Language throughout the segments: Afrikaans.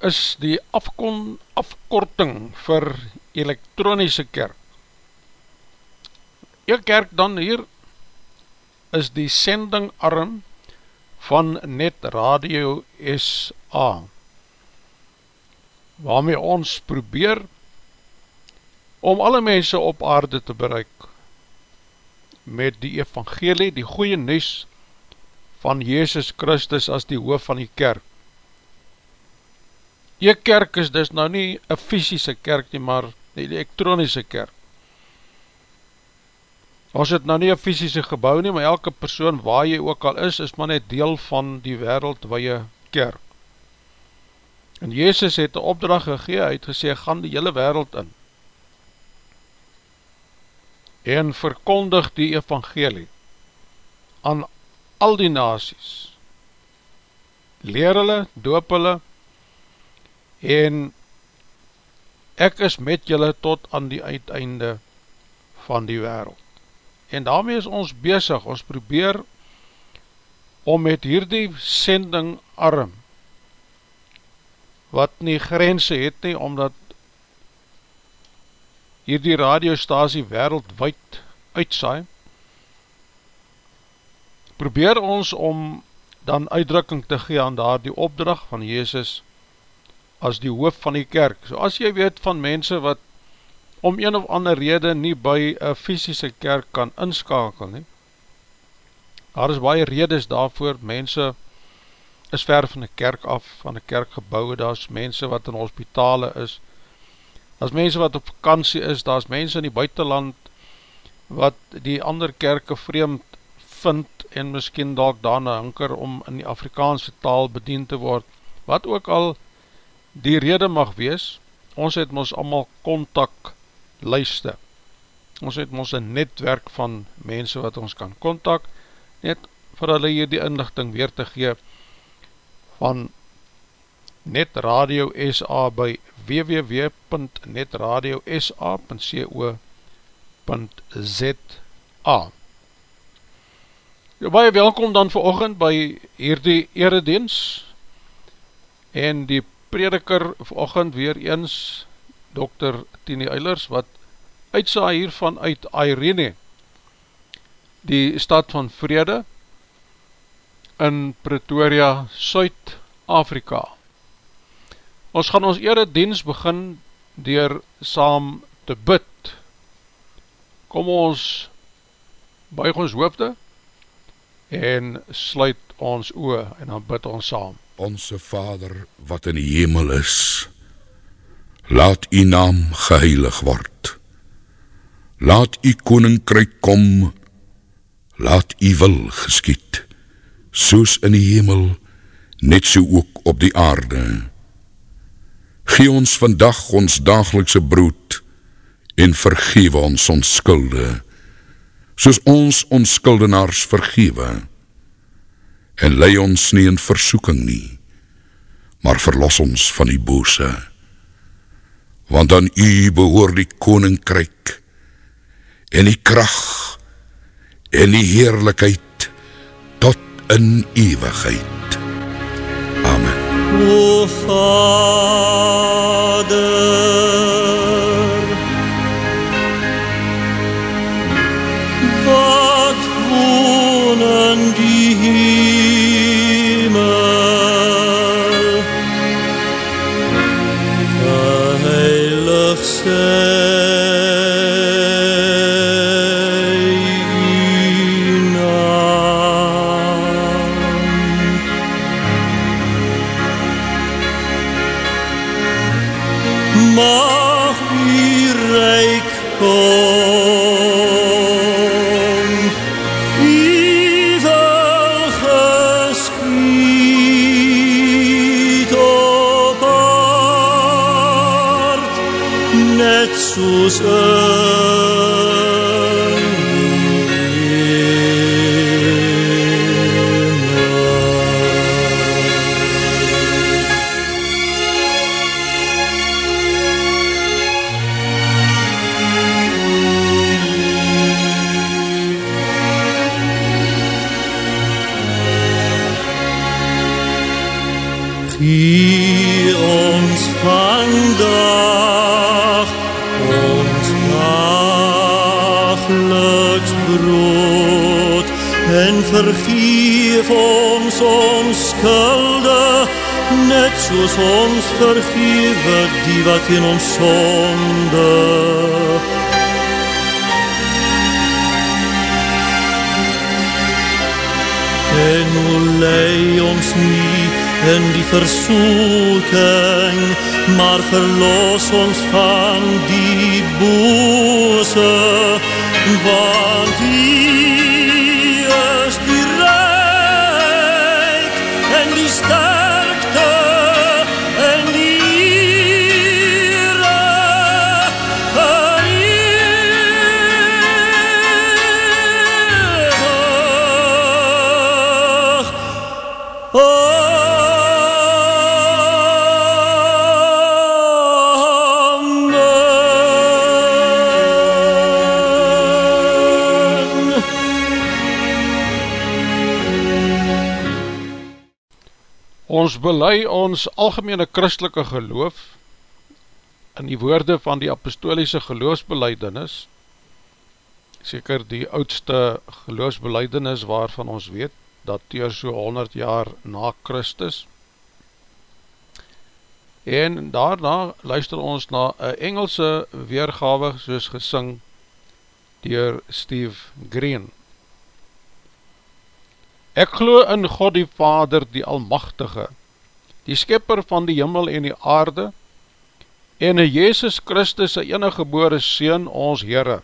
Is die afkon, afkorting vir elektronische kerk. E-kerk dan hier is die sendingarm van Net Radio SA waarmee ons probeer om alle mense op aarde te bereik met die evangelie, die goeie nes van Jezus Christus as die hoof van die kerk. Jy kerk is dus nou nie een fysische kerk nie, maar die elektronische kerk. Ons het nou nie een fysische gebouw nie, maar elke persoon waar jy ook al is, is maar net deel van die wereld waar jy kerk. En Jezus het die opdracht gegeen, hy het gesê, gaan die hele wereld in. En verkondig die evangelie aan al die nasies. Leer hulle, doop hulle, en ek is met julle tot aan die uiteinde van die wereld. En daarmee is ons bezig, ons probeer om met hierdie sending arm, wat nie grense het nie, omdat hierdie radiostasie wereldwijd uitsaai, probeer ons om dan uitdrukking te gee aan daar die opdracht van Jezus as die hoof van die kerk. So as jy weet van mense wat om een of ander rede nie by een fysische kerk kan inskakel nie, daar is baie redes daarvoor, mense is ver van die kerk af, van die kerkgebouwe, daar is mense wat in hospitale is, daar is mense wat op vakantie is, daar is mense in die buitenland, wat die ander kerke vreemd vind, en miskien dalk daarna hinker om in die Afrikaanse taal bediend te word, wat ook al die rede mag wees, ons het ons allemaal kontak luiste. Ons het ons een netwerk van mense wat ons kan kontak, net vir hulle hier die inlichting weer te gee van netradio SA by www.netradiosa.co.za ja, Baie welkom dan vir oogend by hierdie eredienst en die prediker vanochtend weer eens Dr. Tini Eilers wat uitsa hiervan uit Irene die stad van vrede in Pretoria, Suid-Afrika ons gaan ons ere diens begin dier saam te bid kom ons buig ons hoofde en sluit ons oor en dan bid ons saam Onse Vader wat in die hemel is, laat u naam geheilig word. Laat u koninkryk kom, laat u wil geskiet, soos in die hemel, net so ook op die aarde. Gee ons vandag ons dagelikse brood, en vergewe ons ons skulde, soos ons ons skuldenaars vergewe, en lei ons nie in versoeking nie, maar verlos ons van die bose. Want aan u behoor die koninkryk, en die kracht, en die heerlijkheid, tot in eeuwigheid. Amen. O Vader, say. Jesus vergeef ons ons skulde net soos ons vergewe die wat in ons sonde. En o lei ons nie in die versoeking maar verlos ons van die bose want die belei ons algemene christelike geloof in die woorde van die apostoliese geloofsbeleidenis, seker die oudste geloofsbeleidenis waarvan ons weet, dateer so 100 jaar na Christus, en daarna luister ons na een Engelse weergawe soos gesing dier Steve Green. Ek glo in God die Vader, die Almachtige, die Skepper van die Himmel en die Aarde, en in Jezus Christus, sy enige gebore Seen, ons Heere,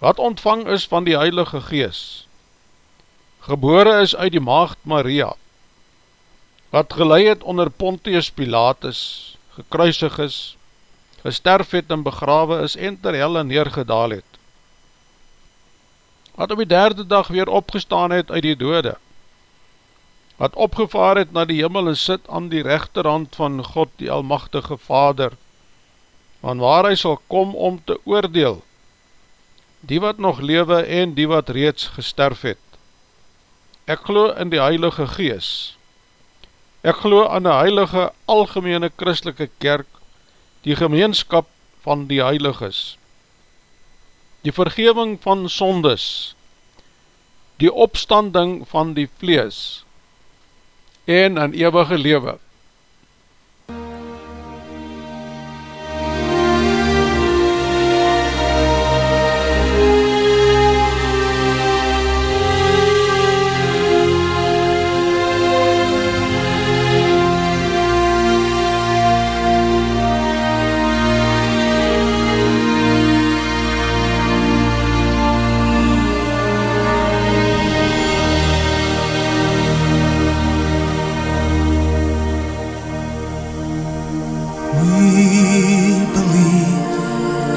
wat ontvang is van die Heilige Gees, gebore is uit die Maagd Maria, wat geleid het onder Pontius Pilatus, gekruisig is, gesterf het en begrawe is en ter helle neergedaal het, wat op die derde dag weer opgestaan het uit die dode, wat opgevaar het na die hemel en sit aan die rechterhand van God die Almachtige Vader, van waar hy sal kom om te oordeel, die wat nog lewe en die wat reeds gesterf het. Ek glo in die Heilige Gees. Ek glo aan die Heilige Algemene Christelike Kerk, die gemeenskap van die Heiliges, die vergeving van sondes, die opstanding van die vlees, en in eeuwige lewe.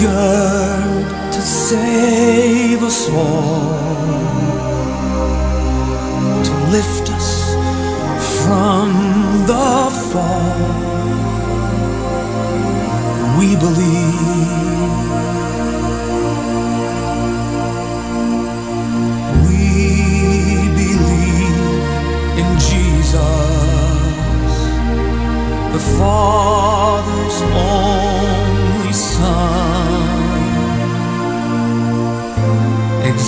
yearned to save us all, to lift us from the fall. We believe. We believe in Jesus, the Father's only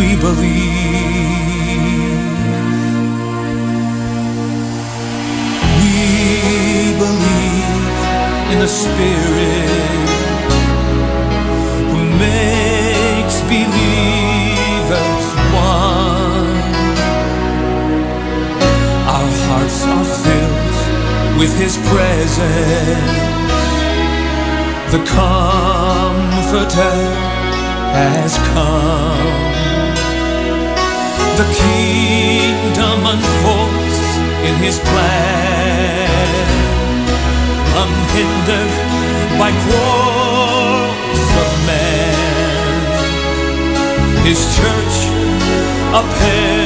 we believe. We believe in the Spirit who makes believers one. Our hearts are filled with His presence. The Comforter has come. The kingdom unfolds in his plan, unhindered by quarrels of man. His church upheld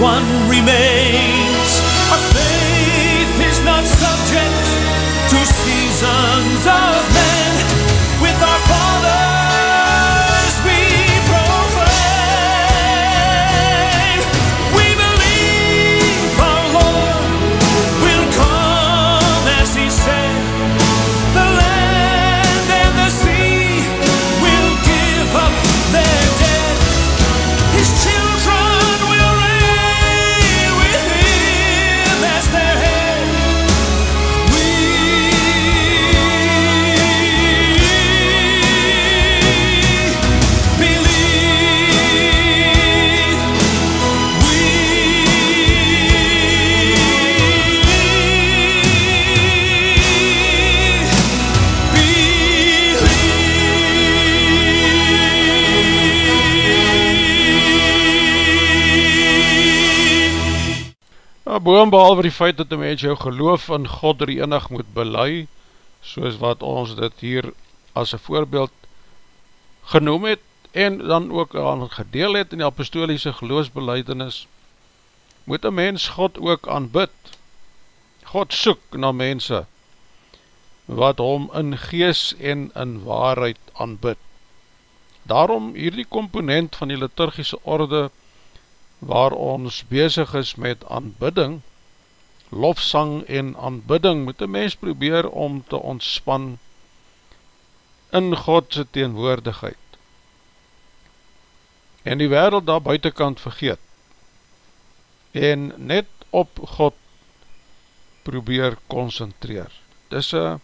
one remains. Boom behalwe die feit dat die mens jou geloof in God die enig moet belei, soos wat ons dit hier as een voorbeeld genoem het, en dan ook aan gedeel het in die apostoliese geloofsbeleidings, moet een mens God ook aanbid. God soek na mense, wat hom in gees en in waarheid aanbid. Daarom hierdie komponent van die liturgische orde, waar ons bezig is met aanbidding, lofsang en aanbidding, moet een mens probeer om te ontspan in Godse teenwoordigheid. En die wereld daar buitenkant vergeet. En net op God probeer concentreer. Dis een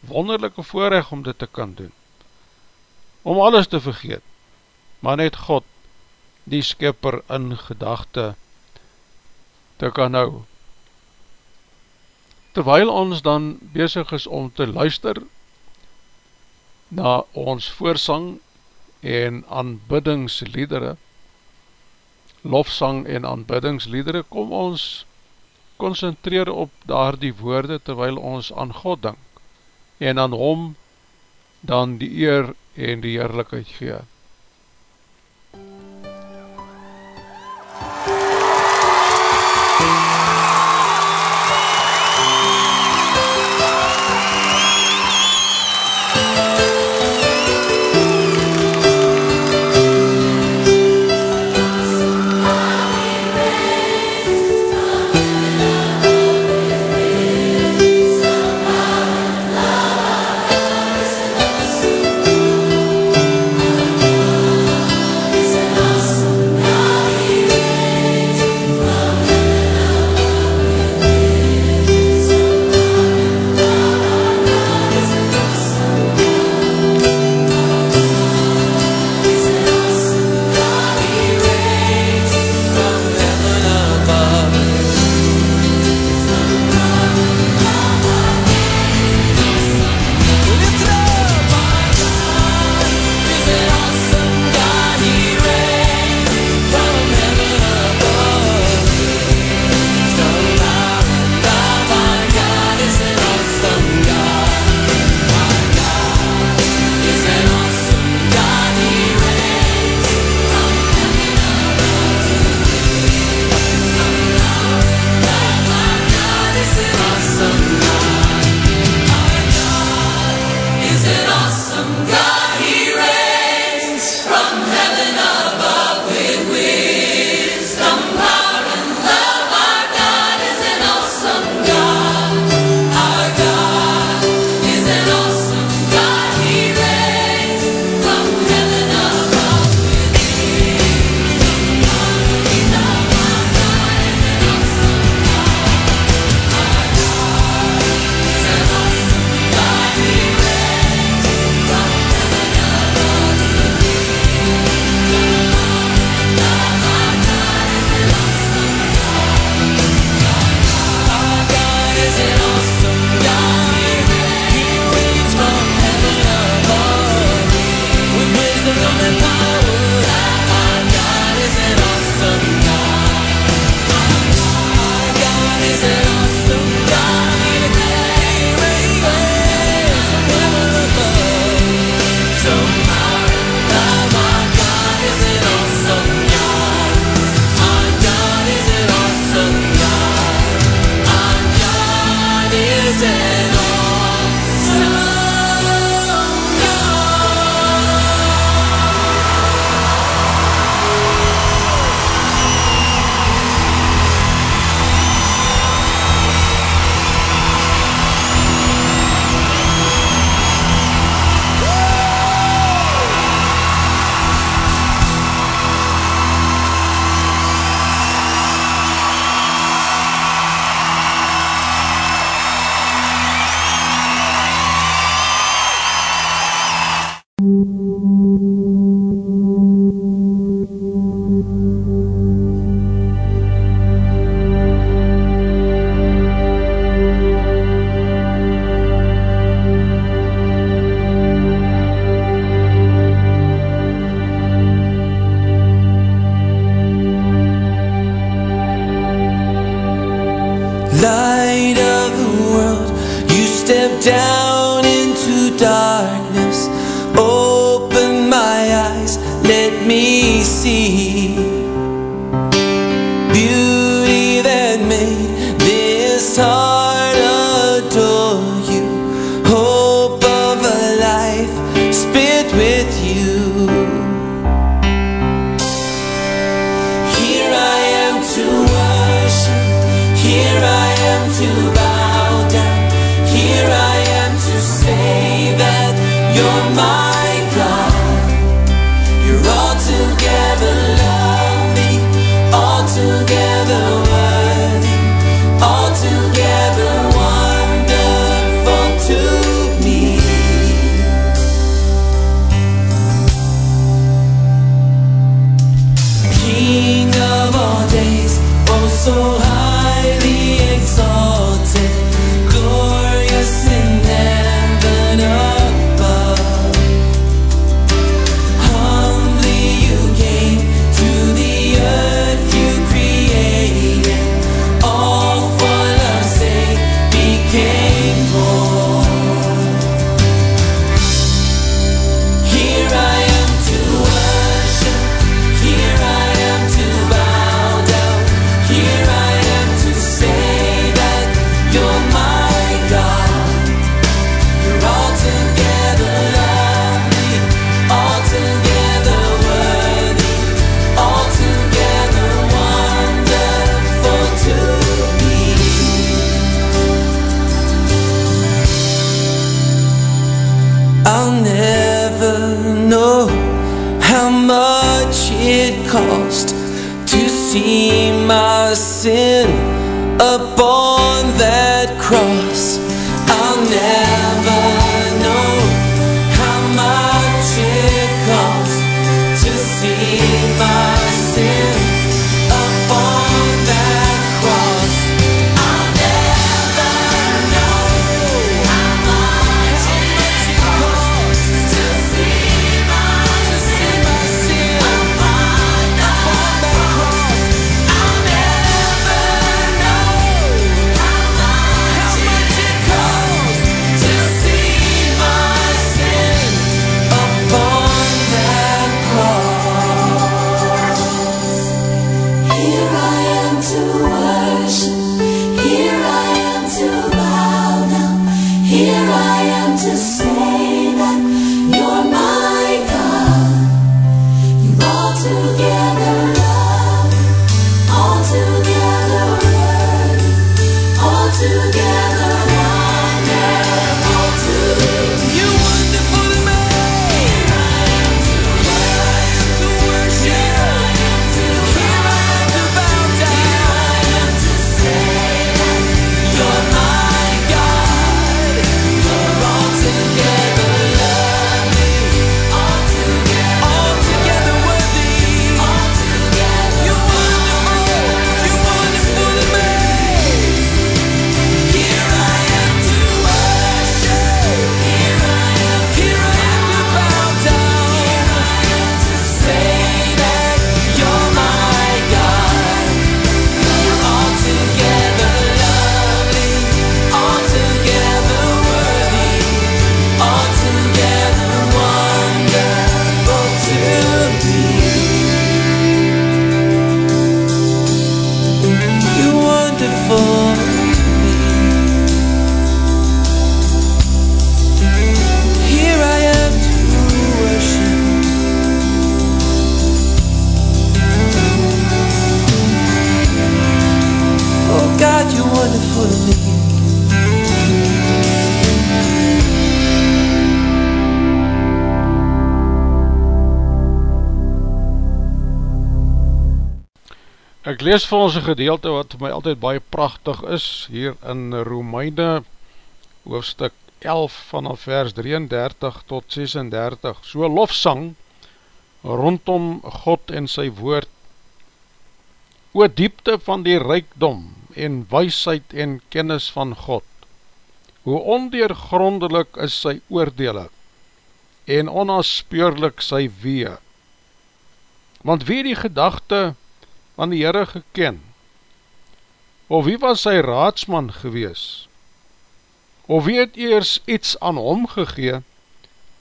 wonderlijke voorrecht om dit te kan doen. Om alles te vergeet, maar net God, die skipper in gedachte, te kan hou. Terwyl ons dan bezig is om te luister na ons voorsang en aanbiddingsliedere, lofsang en aanbiddingsliedere, kom ons concentreer op daar die woorde terwyl ons aan God dink en aan hom dan die eer en die heerlijkheid gee. Lees vir ons een gedeelte wat vir my altyd baie prachtig is, hier in Romeine hoofstuk 11 vanaf vers 33 tot 36, so lofsang rondom God en sy woord, o diepte van die rijkdom en weisheid en kennis van God, hoe ondeergrondelik is sy oordele en onaspeurlik sy wee, want wie die gedachte van die Heere geken, of wie was sy raadsman gewees, of wie het eers iets aan hom gegee,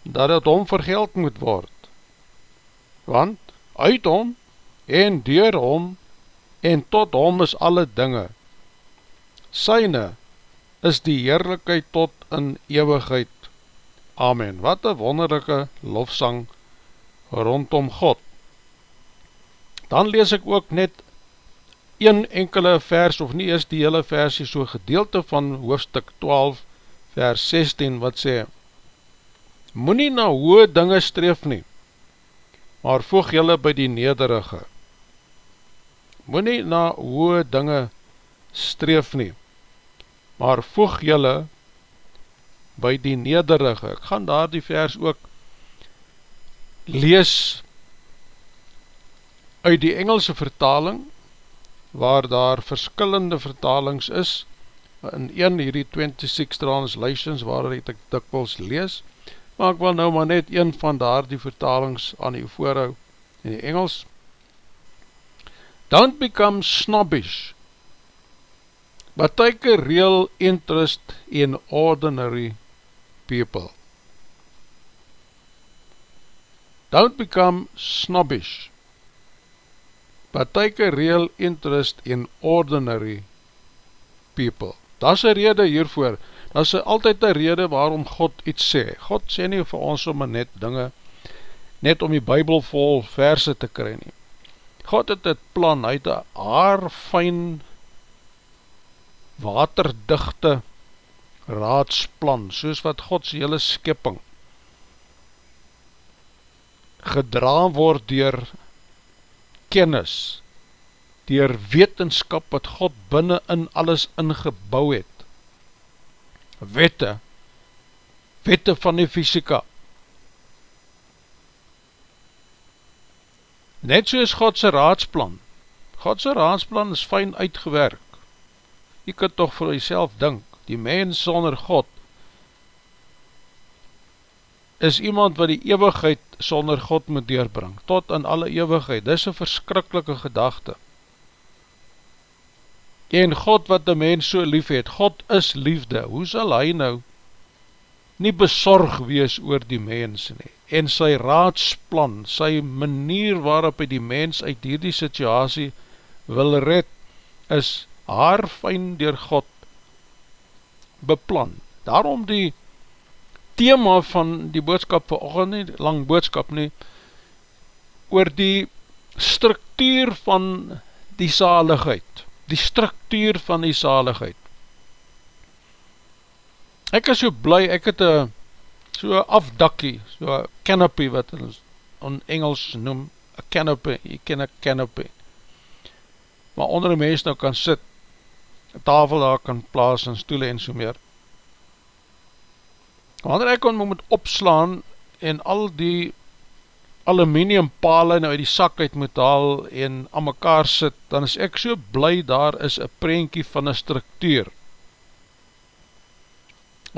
dat het hom vergeld moet word, want uit hom en door hom en tot hom is alle dinge, syne is die heerlijkheid tot in eeuwigheid. Amen. Wat een wonderlijke lofsang rondom God. Dan lees ek ook net een enkele vers, of nie eers die hele versie, so gedeelte van hoofstuk 12, vers 16, wat sê, Moe nie na hoë dinge streef nie, maar voeg jylle by die nederige. Moe nie na hoë dinge streef nie, maar voeg jylle by die nederige. Ek gaan daar die vers ook lees uit die Engelse vertaling, waar daar verskillende vertalings is, in een hierdie 26 translations waar het ek dikwels lees, maar ek wil nou maar net een van daar die vertalings aan die voorhou in die Engels. Don't become snobbish, but take a real interest in ordinary people. Don't become snobbish, a real interest in ordinary people. Dat is een rede hiervoor, dat is altyd een rede waarom God iets sê. God sê nie vir ons om net dinge, net om die bybel vol verse te kry nie. God het het plan, hy het een haarfijn waterdichte raadsplan, soos wat Gods hele skipping gedra word dier kennis, dier wetenskap wat God binnen in alles ingebouw het. Wette, wette van die fysika. Net so is Godse raadsplan. Godse raadsplan is fijn uitgewerk. Jy kan toch vir jyself dink, die mens sonder God is iemand wat die eeuwigheid sonder God moet deurbring, tot in alle eeuwigheid, dis een verskrikkelike gedachte. En God wat die mens so lief het, God is liefde, hoe sal hy nou nie besorg wees oor die mens nie, en sy raadsplan, sy manier waarop hy die mens uit hierdie situasie wil red, is haar fijn door God beplan. Daarom die thema van die boodskap vir oogend nie, lang boodskap nie, oor die structuur van die zaligheid, die structuur van die zaligheid. Ek is so bly, ek het een so afdakkie, so canopy wat ons in Engels noem, a canopy, jy ken a canopy, maar onder die mens nou kan sit, tafel daar kan plaas en stoele en so meer. Wanneer ek kon moet opslaan en al die aluminium pale nou uit die sak uit moet haal en aan mekaar sit, dan is ek so bly daar is een prentjie van een structuur.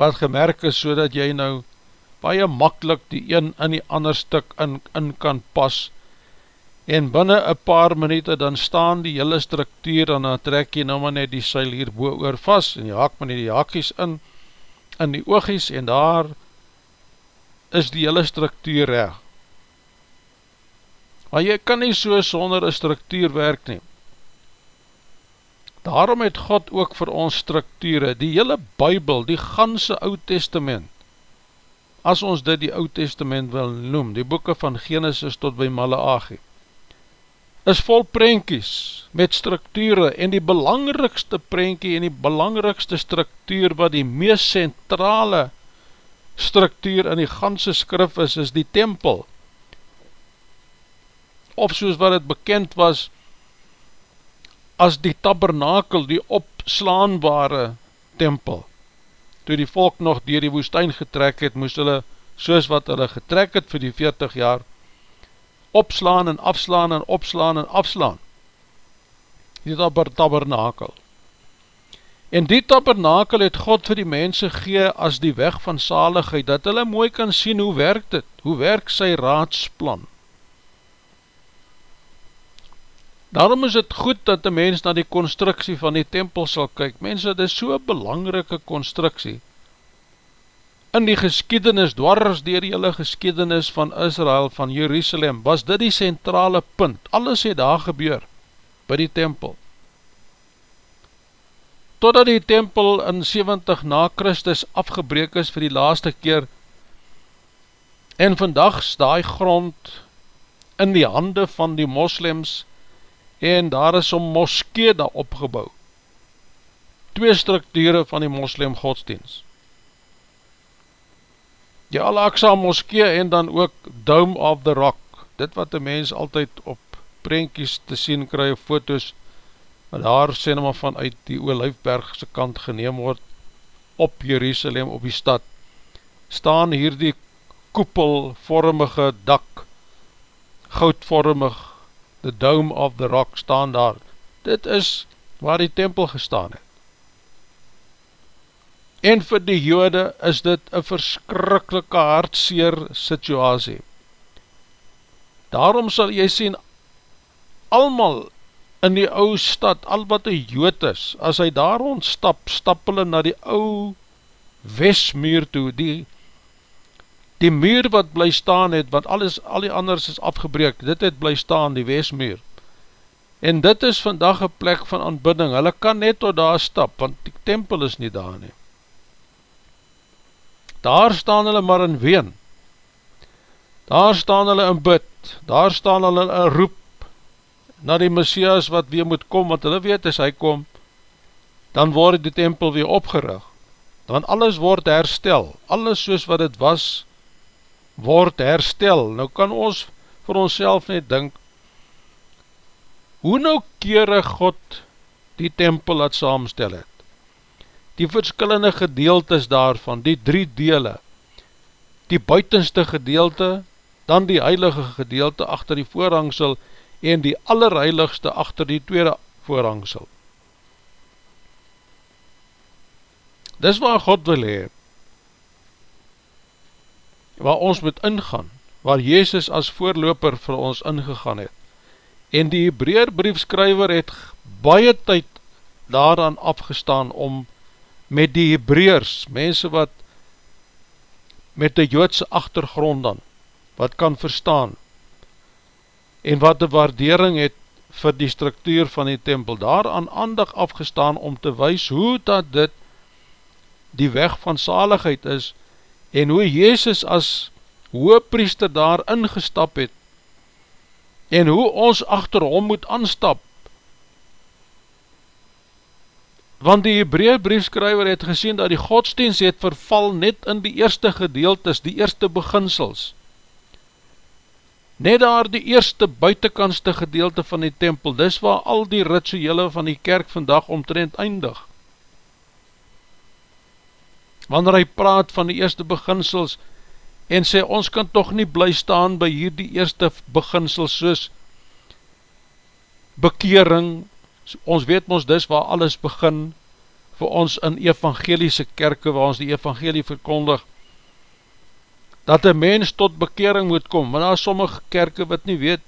Wat gemerk is so dat jy nou baie makkelijk die een in die ander stuk in, in kan pas. En binnen een paar minuute dan staan die hele structuur en dan trek jy nou maar net die seil hierboe oor vast en jy haak maar net die hakies in in die oogies en daar is die hele structuur reg. Maar jy kan nie so sonder een structuur werk nie. Daarom het God ook vir ons structure, die hele bybel, die ganse oud testament as ons dit die oud testament wil noem, die boeken van Genesis tot by Malachi is vol prentjies met strukture en die belangrikste prentjie en die belangrikste struktuur wat die meest centrale struktuur in die ganse skrif is, is die tempel. Of soos wat het bekend was as die tabernakel, die opslaanbare tempel. toe die volk nog dier die woestijn getrek het, moest hulle, soos wat hulle getrek het vir die 40 jaar, opslaan en afslaan en opslaan en afslaan. Die tabernakel. En die tabernakel het God vir die mense gee as die weg van saligheid, dat hulle mooi kan sien hoe werk dit, hoe werk sy raadsplan. Daarom is het goed dat die mens na die constructie van die tempel sal kyk. Mense, dit is so'n belangrike constructie. In die geskiedenis, dwars dier die hele geskiedenis van Israel, van Jerusalem, was dit die centrale punt. Alles het daar gebeur, by die tempel. Totdat die tempel in 70 na Christus afgebreek is vir die laaste keer, en vandag sta die grond in die hande van die moslems, en daar is om moskee daar opgebouw. Twee structure van die moslem godsdienst. Die Al-Aqsa moskee en dan ook Dome of the Rock, dit wat die mens altyd op prentjies te sien kry, foto's, wat daar sê nou maar vanuit die Olijfbergse kant geneem word, op Jerusalem, op die stad, staan hier die koepelvormige dak, goudvormig, the dome of the rock staan daar. Dit is waar die tempel gestaan het. En vir die jode is dit een verskrikkelike hartseer situasie. Daarom sal jy sien, almal in die ou stad, al wat een jood is, as hy daar ontstap, stap hulle na die ou westmuur toe, die die muur wat bly staan het, want alles, al die anders is afgebreek, dit het bly staan, die westmuur. En dit is vandag een plek van aanbidding, hulle kan net tot daar stap, want die tempel is nie daar nie. Daar staan hulle maar in ween, daar staan hulle in bid, daar staan hulle in roep, na die Messias wat weer moet kom, want hulle weet as hy kom, dan word die tempel weer opgerig, dan alles word herstel, alles soos wat het was, word herstel. Nou kan ons vir ons net dink, hoe nou kere God die tempel het saamstel het? Die verskillende gedeeltes daarvan, die drie dele, die buitenste gedeelte, dan die heilige gedeelte achter die voorhangsel en die allerheiligste achter die tweede voorhangsel. Dis waar God wil hee, waar ons moet ingaan, waar Jezus as voorloper vir ons ingegaan het. En die Hebreerbriefskrywer het baie tyd daaraan afgestaan om met die Hebreers, mense wat met die Joodse achtergrond dan, wat kan verstaan, en wat die waardering het vir die structuur van die tempel, daaraan aandag afgestaan om te wees hoe dat dit die weg van saligheid is, en hoe Jezus as hoopriester daar ingestap het, en hoe ons achter hom moet aanstap, want die Hebreebriefskrywer het gesien dat die godsdienst het verval net in die eerste gedeeltes, die eerste beginsels, net daar die eerste buitenkantste gedeelte van die tempel, dis waar al die rituele van die kerk vandag omtrent eindig, wanneer hy praat van die eerste beginsels en sê ons kan toch nie bly staan by hier die eerste beginsels soos bekering, ons weet ons dis waar alles begin vir ons in evangeliese kerke waar ons die evangelie verkondig dat een mens tot bekering moet kom, want daar is sommige kerke wat nie weet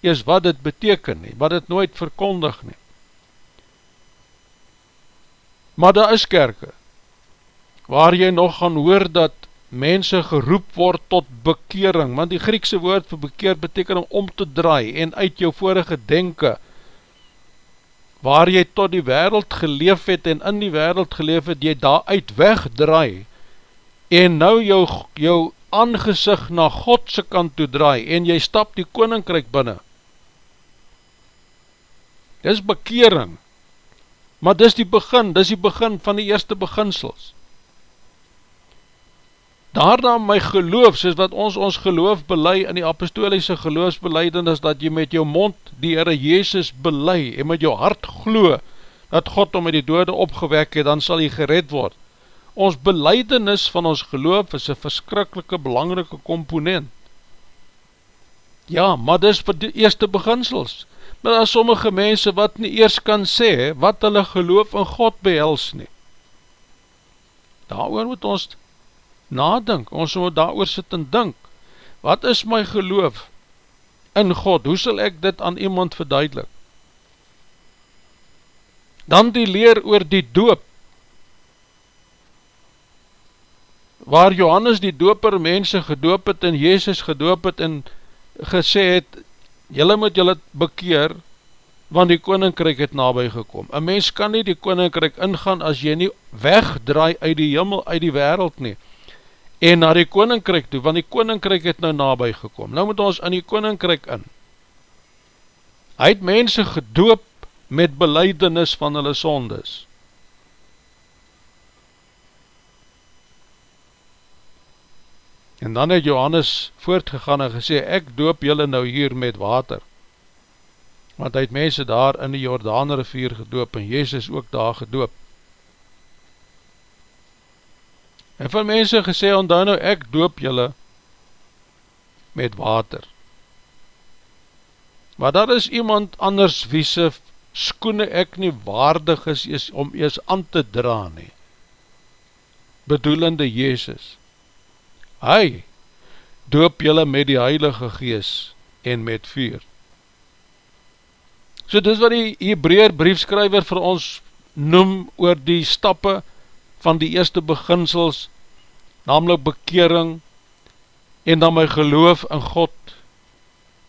eers wat dit beteken nie, wat dit nooit verkondig nie. Maar daar is kerke, waar jy nog gaan hoor dat mense geroep word tot bekering, want die Griekse woord vir bekeer beteken om om te draai en uit jou vorige denke, waar jy tot die wereld geleef het en in die wereld geleef het, jy daar uit wegdraai. En nou jou, jou aangezicht na Godse kant toe draai en jy stap die koninkryk binnen. Dis bekering, maar dis die begin, dis die begin van die eerste beginsels daarna my geloof, soos wat ons ons geloof belei in die apostoliese geloofsbeleidings, dat jy met jou mond die Heere Jezus belei en met jou hart glo, dat God om met die dode opgewek het, dan sal jy gered word. ons beleidenis van ons geloof is een verskrikkelike belangrike komponent. Ja, maar dis vir die eerste beginsels. Maar daar sommige mense wat nie eers kan sê, wat hulle geloof in God behels nie. Daar moet ons nadink, ons moet daar sit en dink, wat is my geloof in God, hoe sal ek dit aan iemand verduidelik? Dan die leer oor die doop, waar Johannes die doper mense gedoop het en Jezus gedoop het en gesê het, jylle moet jylle bekeer, want die koninkryk het nabij gekom. Een mens kan nie die koninkryk ingaan as jy nie wegdraai uit die jimmel, uit die wereld nie, en na die koninkryk toe, want die koninkryk het nou nabij gekom. Nou moet ons in die koninkryk in. Hy het mense gedoop met beleidenis van hulle sondes. En dan het Johannes voortgegaan en gesê, ek doop julle nou hier met water. Want hy het mense daar in die Jordaan rivier gedoop en Jezus ook daar gedoop. En van mense gesê, onthou nou ek doop julle met water. Maar daar is iemand anders wie sy skoene ek nie waardig is, is om ees aan te dra nie. Bedoelende Jezus hy doop julle met die Heilige Gees en met vuur. So dis wat die Hebreer briefskryver vir ons noem oor die stappe van die eerste beginsels, namelijk bekering en dan my geloof in God,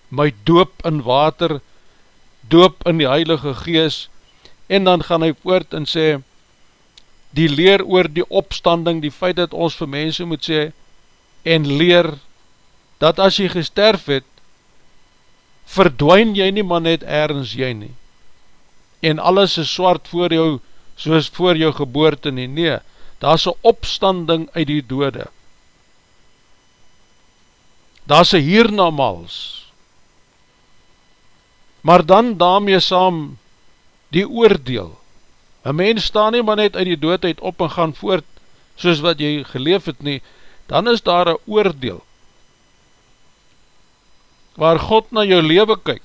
my doop in water, doop in die Heilige Gees, en dan gaan hy voort en sê, die leer oor die opstanding, die feit dat ons vir mense moet sê, en leer dat as jy gesterf het, verdwijn jy nie maar net ergens jy nie. En alles is swart voor jou, soos voor jou geboorte nie. Nee, daar is een opstanding uit die dode. Daar is een hiernamals. Maar dan daarmee saam die oordeel. Een mens staan nie maar net uit die doodheid op en gaan voort, soos wat jy geleef het nie, dan is daar een oordeel, waar God na jou leven kyk,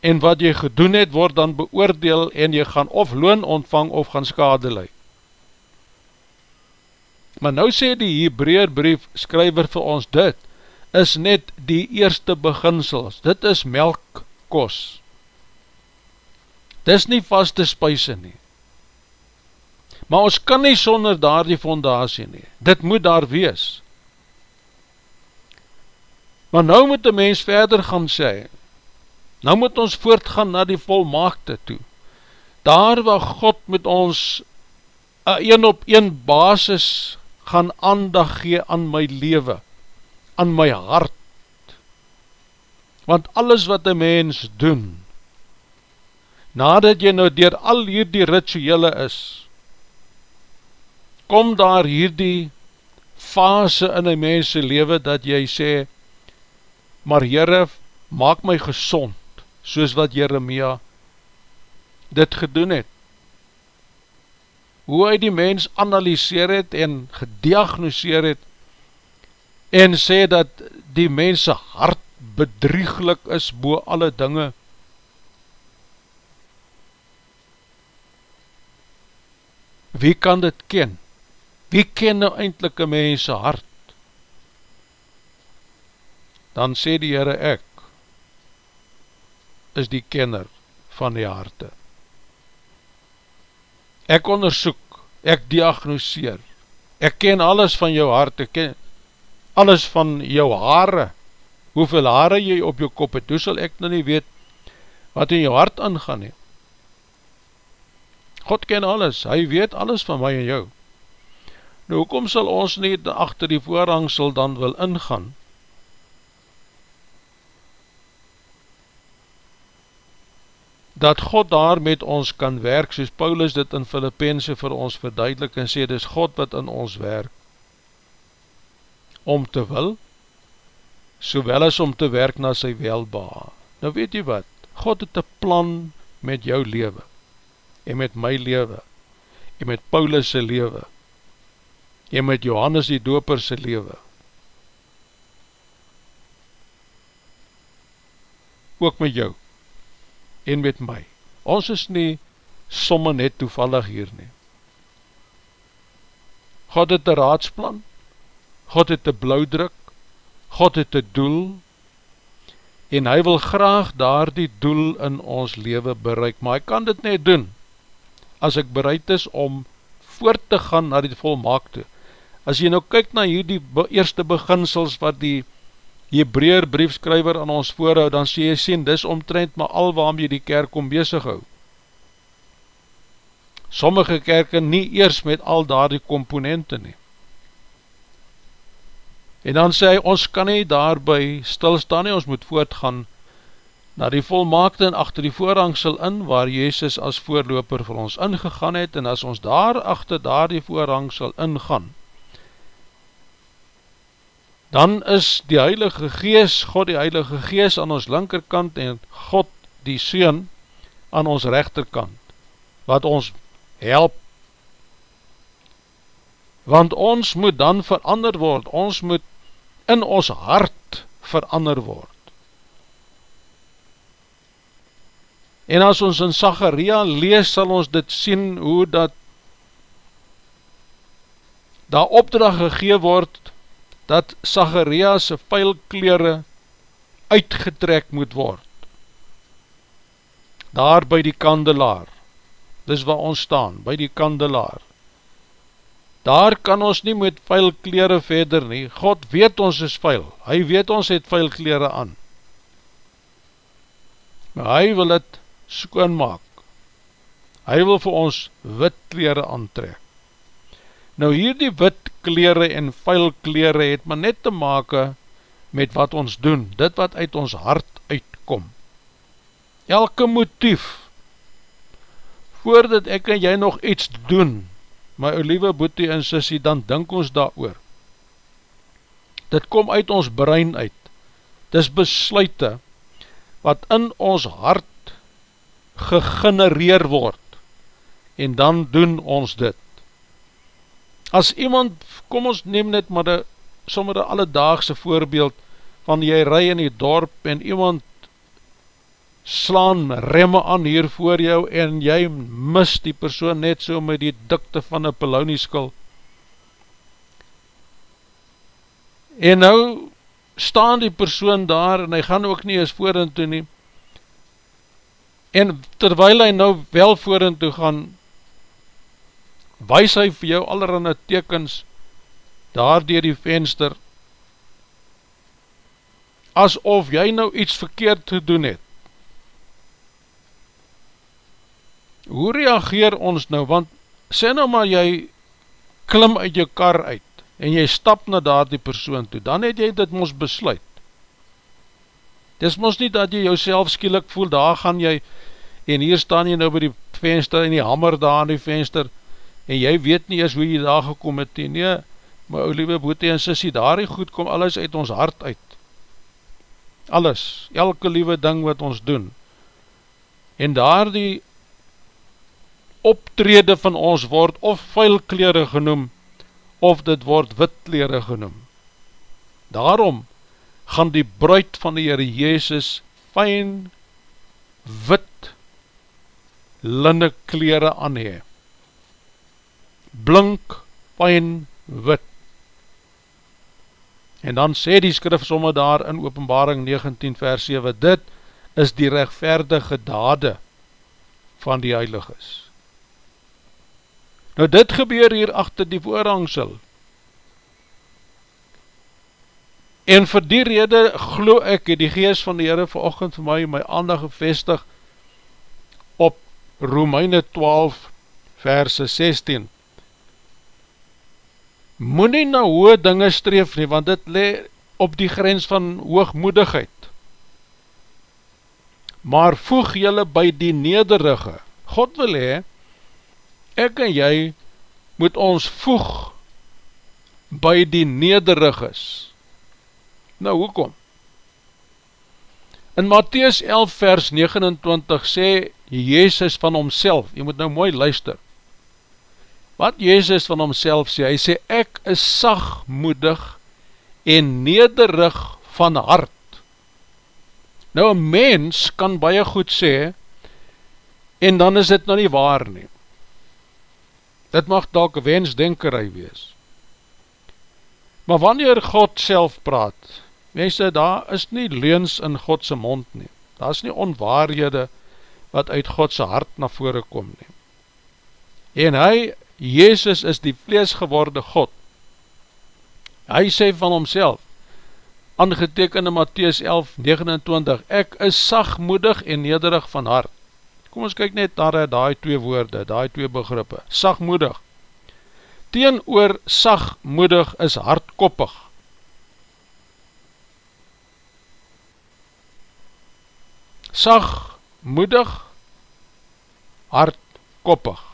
en wat jy gedoen het, word dan beoordeel, en jy gaan of loon ontvang, of gaan skade leid. Maar nou sê die Hebreerbrief, skryver vir ons dit, is net die eerste beginsels, dit is melkkos, dit is nie vaste spuise nie, maar ons kan nie sonder daar die fondatie nie, dit moet daar wees. Maar nou moet die mens verder gaan sê, nou moet ons voortgaan na die volmaakte toe, daar waar God met ons een een op een basis gaan aandag gee aan my leven, aan my hart, want alles wat die mens doen, nadat jy nou dier al hierdie rituele is, kom daar hierdie fase in die mense leven dat jy sê, maar Heere, maak my gezond, soos wat Jeremia dit gedoen het. Hoe hy die mens analyseer het en gediagnoseer het, en sê dat die mense hart bedrieglik is bo alle dinge, wie kan dit ken? Wie ken nou eindelijk een mense hart? Dan sê die Heere ek, is die kenner van die harte. Ek onderzoek, ek diagnoseer, ek ken alles van jou hart, ek ken alles van jou haare, hoeveel haare jy op jou kop het, hoe sal ek nou nie weet wat in jou hart aangaan he? God ken alles, hy weet alles van my en jou. Nou, hoekom sal ons nie achter die voorhangsel dan wil ingaan? Dat God daar met ons kan werk, soos Paulus dit in Filippense vir ons verduidelik en sê, dis God wat in ons werk, om te wil, sowel as om te werk na sy welba. Nou weet jy wat, God het een plan met jou leven, en met my leven, en met Paulus' leven, en met Johannes die doper sy lewe. Ook met jou en met my. Ons is nie somme net toevallig hier nie. God het een raadsplan, God het een blauwdruk, God het een doel, en hy wil graag daar die doel in ons leven bereik, maar hy kan dit net doen, as ek bereid is om voort te gaan na die volmaakte. As jy nou kyk na hierdie eerste beginsels wat die Hebreer briefskryver aan ons voorhoud, dan sê jy sien, dis omtrent maar al waarom jy die kerk om bezig hou. Sommige kerke nie eers met al daar die komponente nie. En dan sê hy, ons kan nie daarby stilstaan nie, ons moet voortgaan na die volmaakte en achter die voorhangsel in, waar Jezus as voorloper vir ons ingegaan het, en as ons daar achter daar die voorhangsel ingaan, dan is die Heilige Gees, God die Heilige Gees aan ons linkerkant en God die Seun aan ons rechterkant, wat ons help. Want ons moet dan verander word, ons moet in ons hart verander word. En as ons in Zacharia lees, sal ons dit sien hoe dat daar opdracht gegee word dat Zacharias vuilkleren uitgetrek moet word. Daar by die kandelaar, dis waar ons staan, by die kandelaar. Daar kan ons nie met vuilkleren verder nie, God weet ons is vuil, hy weet ons het vuilkleren aan. Maar hy wil het skoon maak, hy wil vir ons wit kleren aantrek. Nou hier die wit kleren en vuil kleren het maar net te make met wat ons doen, dit wat uit ons hart uitkom. Elke motief, voordat ek en jy nog iets doen, my olieve boete en sissie, dan dink ons daar oor. Dit kom uit ons brein uit, dis besluite, wat in ons hart gegenereer word, en dan doen ons dit. As iemand, kom ons neem net maar die, sommer die alledaagse voorbeeld van jy rij in die dorp en iemand slaan remme aan hier voor jou en jy mis die persoon net so met die dikte van een pelonieskul. En nou staan die persoon daar en hy gaan ook nie eens voor en toe nie. En terwijl hy nou wel voor en toe gaan, wees hy vir jou allerhande tekens daar dier die venster asof jy nou iets verkeerd te doen het. Hoe reageer ons nou, want sê nou maar jy klim uit jou kar uit en jy stap na daar die persoon toe, dan het jy dit mos besluit. Dis mos nie dat jy jou skielik voel, daar gaan jy en hier staan jy nou by die venster en die hammer daar aan die venster en jy weet nie eens hoe jy daar gekom het nie, nee, my ou liewe boete en sissie, daar goed kom alles uit ons hart uit, alles, elke liewe ding wat ons doen, en daar die optrede van ons word of vuilkleren genoem, of dit word witkleren genoem. Daarom gaan die bruid van die Heere Jezus fijn wit linne kleren aanhee blink, pijn, wit. En dan sê die skrif somme daar in openbaring 19 vers 7, dit is die rechtverdige dade van die heiliges. Nou dit gebeur hier achter die voorhangsel. En vir die rede glo ek, die geest van die Heere verochtend vir my, my aandag gevestig op Romeine 12 verse 16 moet nie na hoë dinge streef nie, want dit le op die grens van hoogmoedigheid. Maar voeg jylle by die nederige. God wil hee, ek en jy moet ons voeg by die nederiges. Nou, hoekom? In Matthäus 11 vers 29 sê Jezus van homself, jy moet nou mooi luister, Wat Jezus van homself sê, hy sê, ek is sagmoedig en nederig van hart. Nou, een mens kan baie goed sê, en dan is dit nou nie waar nie. Dit mag dalk wensdenkerij wees. Maar wanneer God self praat, mense, daar is nie leens in Godse mond nie. Daar is nie onwaarhede wat uit Godse hart na vore kom nie. En hy, Jezus is die vleesgeworde God. Hy sê van homself, aangeteken in Matthäus 11, 29, ek is sagmoedig en nederig van hart. Kom ons kyk net naar die twee woorde, die twee begrippe. Sagmoedig. Teen oor sagmoedig is hardkoppig. Sagmoedig, hardkoppig.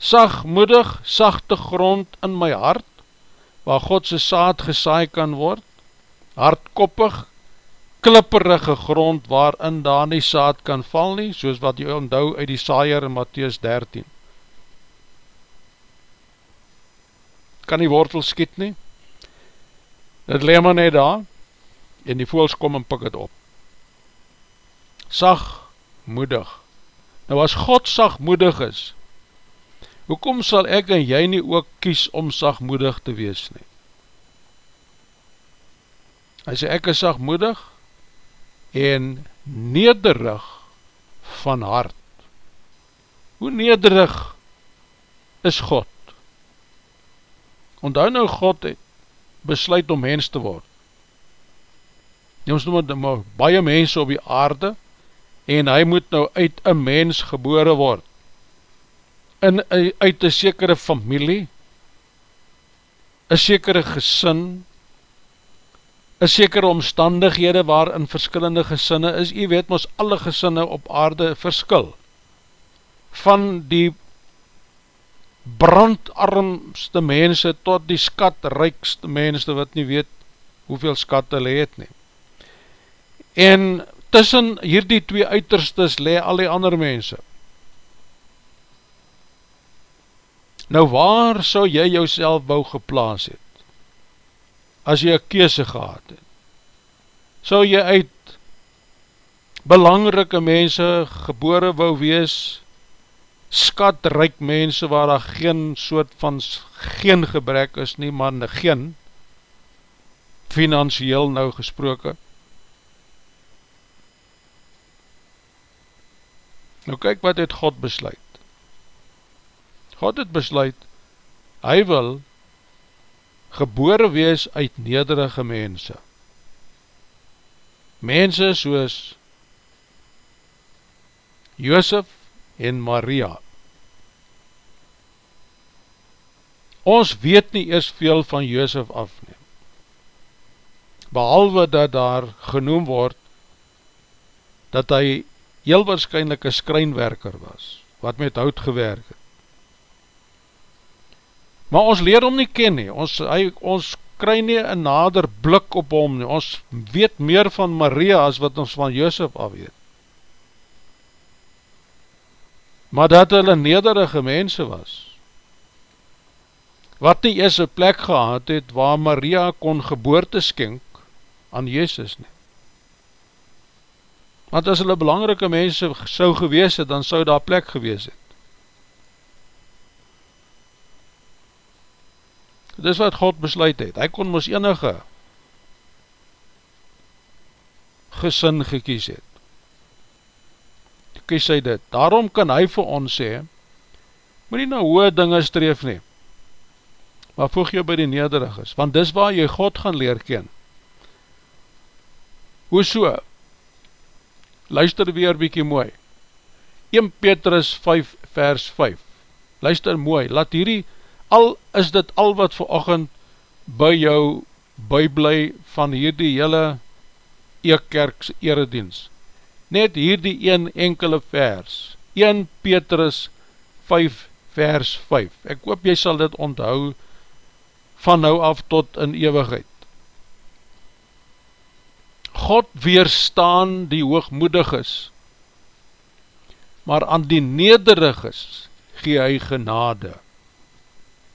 Sagmoedig, sagte grond in my hart, waar Godse saad gesaai kan word. Hardkoppig, klipperige grond waarin daar nie saad kan val nie, soos wat jy onthou uit die saaier in Matthäus 13. Kan die wortel skiet nie? Dit leem maar net daar, en die voels kom en pik het op. Sagmoedig. Nou as God sagmoedig is, hoekom sal ek en jy nie ook kies om sagmoedig te wees nie? Hy sê ek is sagmoedig, en nederig van hart. Hoe nederig is God? Onthou nou God het besluit om mens te word. Ons noem het baie mense op die aarde en hy moet nou uit een mens gebore word. In, uit een sekere familie, een sekere gesin, is sekere omstandighede waar in verskillende gesinne is, jy weet ons alle gesinne op aarde verskil, van die brandarmste mense tot die skatrijkste mense wat nie weet hoeveel skat hulle het nie. En tussen hierdie twee uiterstes le al die ander mense. Nou waar sou jy jouself wou geplaas het? as jy een kese gehad het. So jy uit belangrike mense gebore wou wees, skatryk mense waar daar geen soort van geen gebrek is nie, maar geen financieel nou gesproke. Nou kyk wat het God besluit. God het besluit, hy wil gebore wees uit nederige mense. Mense soos Joosef en Maria. Ons weet nie eers veel van Joosef afneem. Behalwe dat daar genoem word dat hy heel waarschijnlijk een skrynwerker was, wat met hout gewerk het. Maar ons leer hom nie ken nie, ons, hy, ons kry nie een nader blik op hom nie, ons weet meer van Maria as wat ons van Joseph af weet. Maar dat hulle nederige mense was, wat nie eers een plek gehad het waar Maria kon geboorte skink aan Jezus nie. Want as hulle belangrike mense sou gewees het, dan sou daar plek gewees het. Dis wat God besluit het. Hy kon ons enige gesin gekies het. Kies hy dit. Daarom kan hy vir ons sê, moet nie na hoë dinge streef nie, maar voeg jy by die nederig is, want dis waar jy God gaan leer ken. Hoe so? Luister weer bykie mooi. 1 Petrus 5 vers 5 Luister mooi, laat hierdie al is dit al wat vir ochend by jou byblij van hierdie hele Eekkerks eredienst. Net hierdie een enkele vers, 1 Petrus 5 vers 5. Ek hoop jy sal dit onthou van nou af tot in eeuwigheid. God weerstaan die hoogmoedig is, maar aan die nederig is, gee hy genade.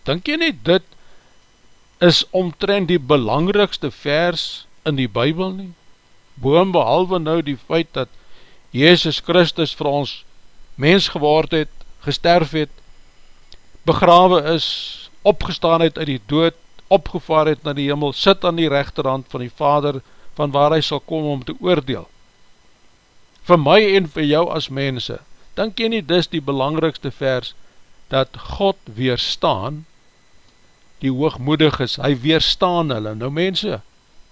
Dink jy nie dit is omtrent die belangrikste vers in die Bijbel nie? Boom behalwe nou die feit dat Jezus Christus vir ons mens geword het, gesterf het, begrawe is, opgestaan het uit die dood, opgevaar het na die hemel, sit aan die rechterhand van die Vader, van waar hy sal kom om te oordeel. Vir my en vir jou as mense, dink jy nie dis die belangrikste vers, dat God weerstaan, die hoogmoedig is, hy weerstaan hulle, nou mense,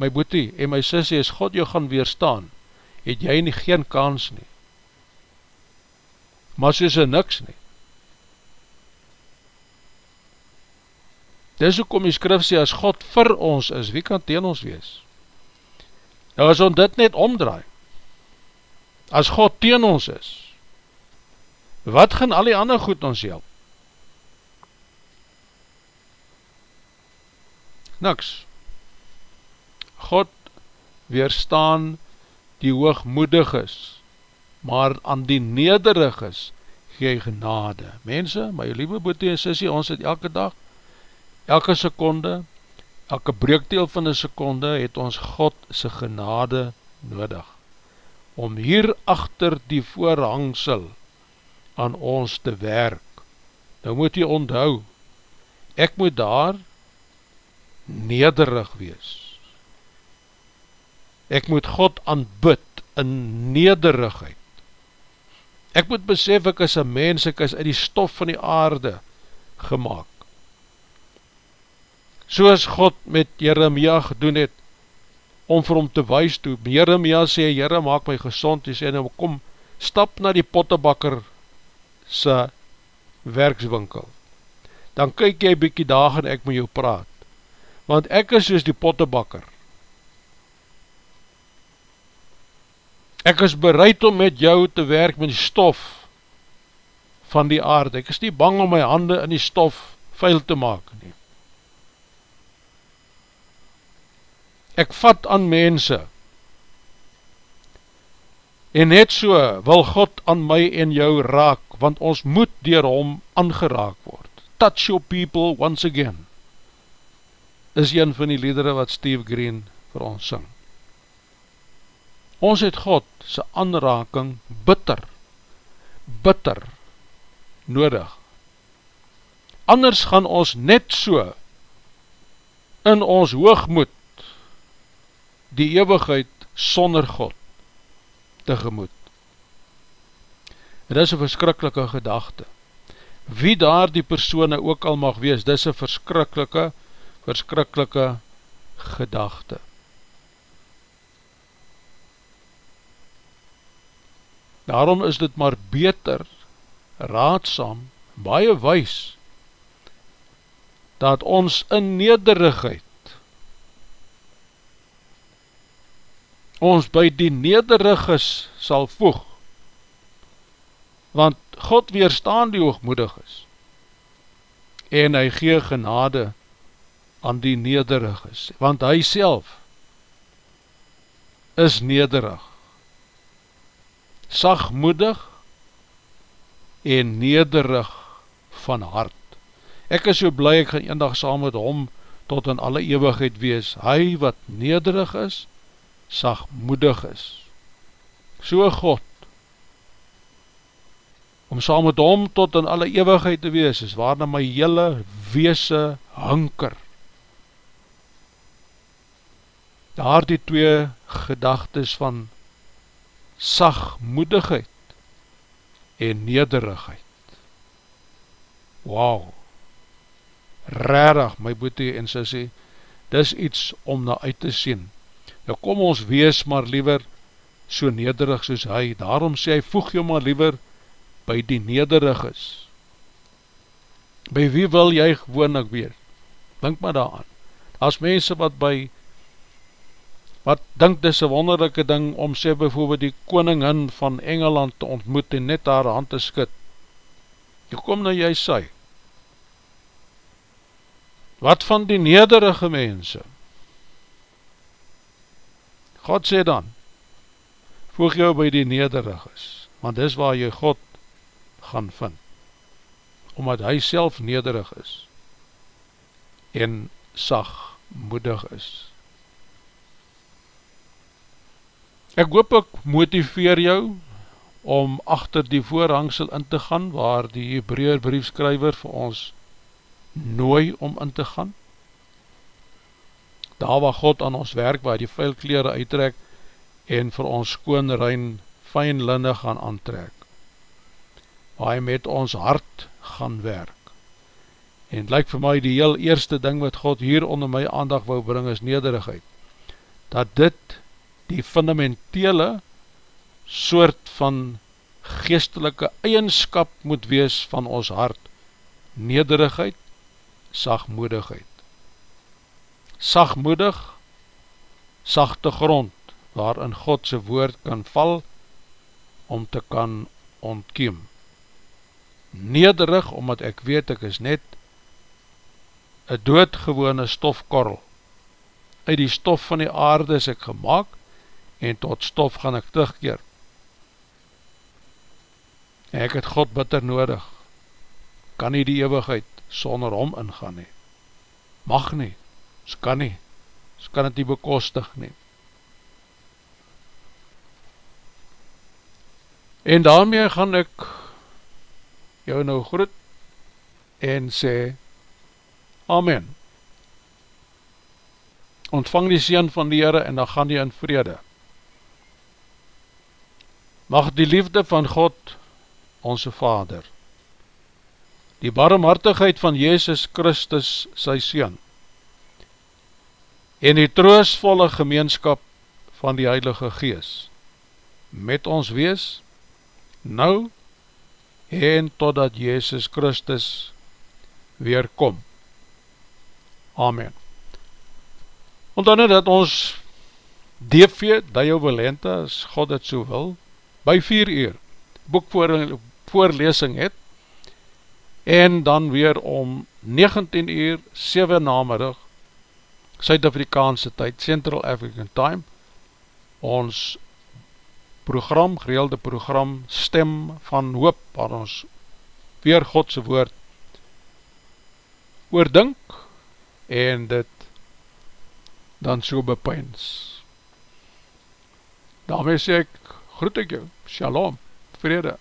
my boetie en my sissie, as God jou gaan weerstaan, het jy nie geen kans nie, maar soos er niks nie, Dis ook om die skrif sê, as God vir ons is, wie kan teen ons wees? Nou as ons dit net omdraai, as God teen ons is, wat gaan al die ander goed ons help? Niks. God weerstaan die hoogmoedig is, maar aan die nederig is, gee genade. Mense, my lieve boete en sissie, ons het elke dag elke sekonde, elke breekdeel van een sekonde, het ons God sy genade nodig, om hier achter die voorhangsel aan ons te werk. Nou moet jy onthou, ek moet daar nederig wees. Ek moet God aanbid in nederigheid. Ek moet besef ek is een mens, ek is uit die stof van die aarde gemaakt soos God met Jeremia gedoen het, om vir hom te wees toe. Jeremia sê, Jere, maak my gezond, hy sê, nou kom, stap na die pottebakker sy werkswinkel. Dan kyk jy bykie dag en ek met jou praat. Want ek is soos die pottebakker. Ek is bereid om met jou te werk met die stof van die aarde. Ek is nie bang om my hande in die stof vuil te maak nie. ek vat aan mense, en net so wil God aan my en jou raak, want ons moet dier hom aangeraak word. Touch your people once again, is een van die liedere wat Steve Green vir ons syng. Ons het God sy aanraking bitter, bitter nodig. Anders gaan ons net so in ons hoogmoed die eeuwigheid sonder God tegemoet. Dit is een verskrikkelike gedachte. Wie daar die persoon ook al mag wees, dit is een verskrikkelike, verskrikkelike gedachte. Daarom is dit maar beter, raadsam, baie wees, dat ons in nederigheid ons by die nederiges sal voeg, want God weerstaan die hoogmoedig is, en hy gee genade aan die nederiges, want hy self is nederig, sagmoedig en nederig van hart. Ek is so bly ek gaan eendag saam met hom tot in alle eeuwigheid wees, hy wat nederig is, sagmoedig is. So God, om saam met hom tot in alle eeuwigheid te wees, is waarna my hele weese hanker. Daar die twee gedagtes van sagmoedigheid en nederigheid. Wauw, rarig my boete en sissie, dis iets om na uit te sien, Nou kom ons wees maar liever so nederig soos hy, daarom sê hy, voeg jou maar liever by die nederig is. By wie wil jy gewoon ek weer? Denk maar daar aan. As mense wat by, wat dink dis een wonderlijke ding om sê bijvoorbeeld die koningin van Engeland te ontmoet en net haar hand te skit. Jy kom nou jy sy. Wat van die nederige mense? God sê dan, voeg jou by die nederig is, want dis waar jy God gaan vind. omdat hy self nederig is en sagmoedig is. Ek hoop ek motiveer jou om achter die voorhangsel in te gaan waar die Hebreer briefskryver vir ons nooi om in te gaan. Daar waar God aan ons werk, waar die vuilkleren uittrek en vir ons skoon rein fijn linne gaan aantrek. Waar hy met ons hart gaan werk. En het lyk vir my die heel eerste ding wat God hier onder my aandag wou bring is nederigheid. Dat dit die fundamentele soort van geestelike eigenskap moet wees van ons hart. Nederigheid, sagmoedigheid. Sagmoedig, sagte grond, waarin Godse woord kan val, om te kan ontkiem. Nederig, omdat ek weet ek is net een doodgewone stofkorrel. Uit die stof van die aarde is ek gemaakt, en tot stof gaan ek terugkeer. Ek het God bitter nodig, kan nie die eeuwigheid sonder hom ingaan nie. Mag nie, s kan nie, s kan het nie bekostig nie. En daarmee gaan ek jou nou groet en sê Amen. Ontvang die Seen van die Heere en dan gaan die in vrede. Mag die liefde van God, onze Vader, die barmhartigheid van Jezus Christus, sy Seen, en die troostvolle gemeenskap van die Heilige Gees, met ons wees, nou, en totdat Jezus Christus weerkom. Amen. Want dan dat ons DV, Dio Valente, as God het so wil, by 4 uur boekvoorlesing het en dan weer om 19 uur 7 namiddag Suid-Afrikaanse tyd, Central African Time ons program, gereelde program Stem van Hoop, waar ons weer Godse woord oordink en dit dan so bepyns. Daarmee sê ek groet ek jou, shalom, vrede.